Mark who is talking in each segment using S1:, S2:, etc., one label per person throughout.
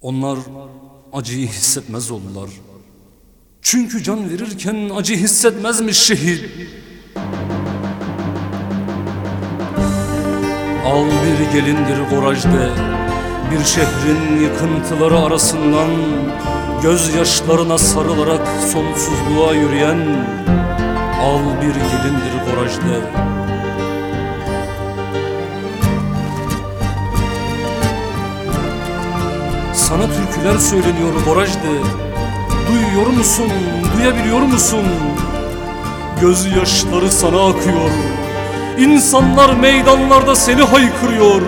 S1: Onlar acıyı hissetmez oldular. Çünkü can verirken acı hissetmezmiş şehit. Al bir gelindir Goraj'de Bir şehrin yıkıntıları arasından Gözyaşlarına sarılarak sonsuzluğa yürüyen Al bir gelindir Goraj'de Sana türküler söyleniyor Goraj'de Duyuyor musun, duyabiliyor musun? Gözyaşları sana akıyor İnsanlar meydanlarda seni haykırıyor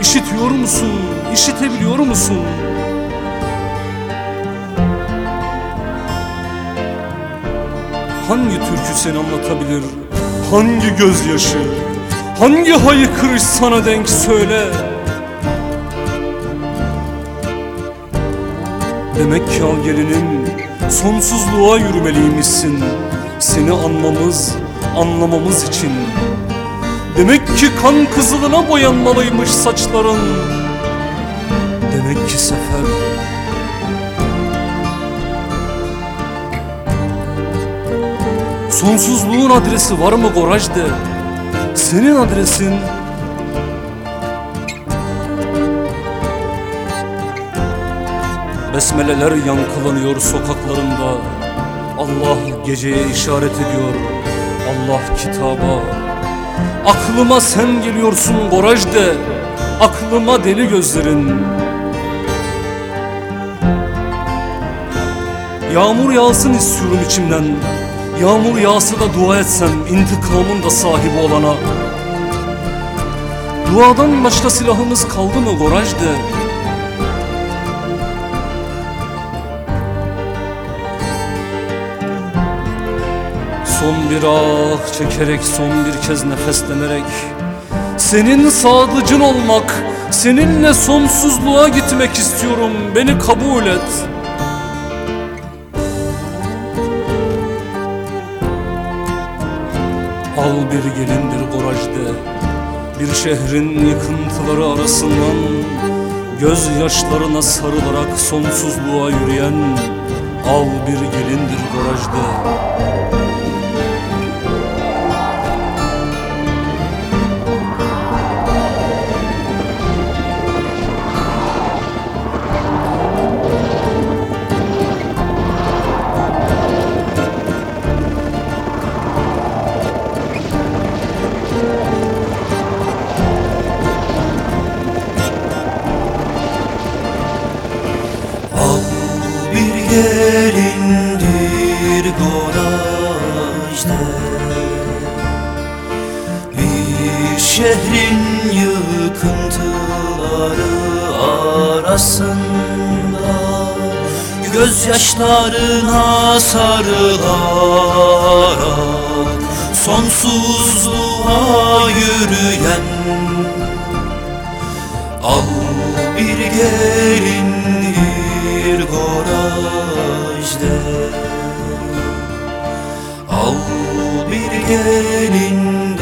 S1: İşitiyor musun, işitebiliyor musun? Hangi türkü seni anlatabilir? Hangi gözyaşı? Hangi haykırış sana denk söyle? Demek ki al gelinim sonsuzluğa yürümeliymişsin. Seni anmamız, anlamamız için. Demek ki kan kızılına boyanmalıymış saçların. Demek ki sefer. Sonsuzluğun adresi var mı Goraj'de? Senin adresin Besmeleler yankılanıyor sokaklarında. Allah geceye işaret ediyor. Allah kitaba. Aklıma sen geliyorsun Goraj'de. Aklıma deli gözlerin. Yağmur yağsın istiyorum içimden. Yağmur yağsa da dua etsem intikamın da sahibi olana. Duadan başka silahımız kaldı mı Goraj'de? Son bir ah çekerek son bir kez nefeslenerek Senin sadıcın olmak Seninle sonsuzluğa gitmek istiyorum. Beni kabul et. Al bir gelindir Goraj'de Bir şehrin yıkıntıları arasından. Gözyaşlarına sarılarak sonsuzluğa yürüyen Al bir gelindir Goraj'de
S2: arasında Gözyaşlarına sarılarak Sonsuzluğa yürüyen Al bir gelindir Goraj'de Al bir gelin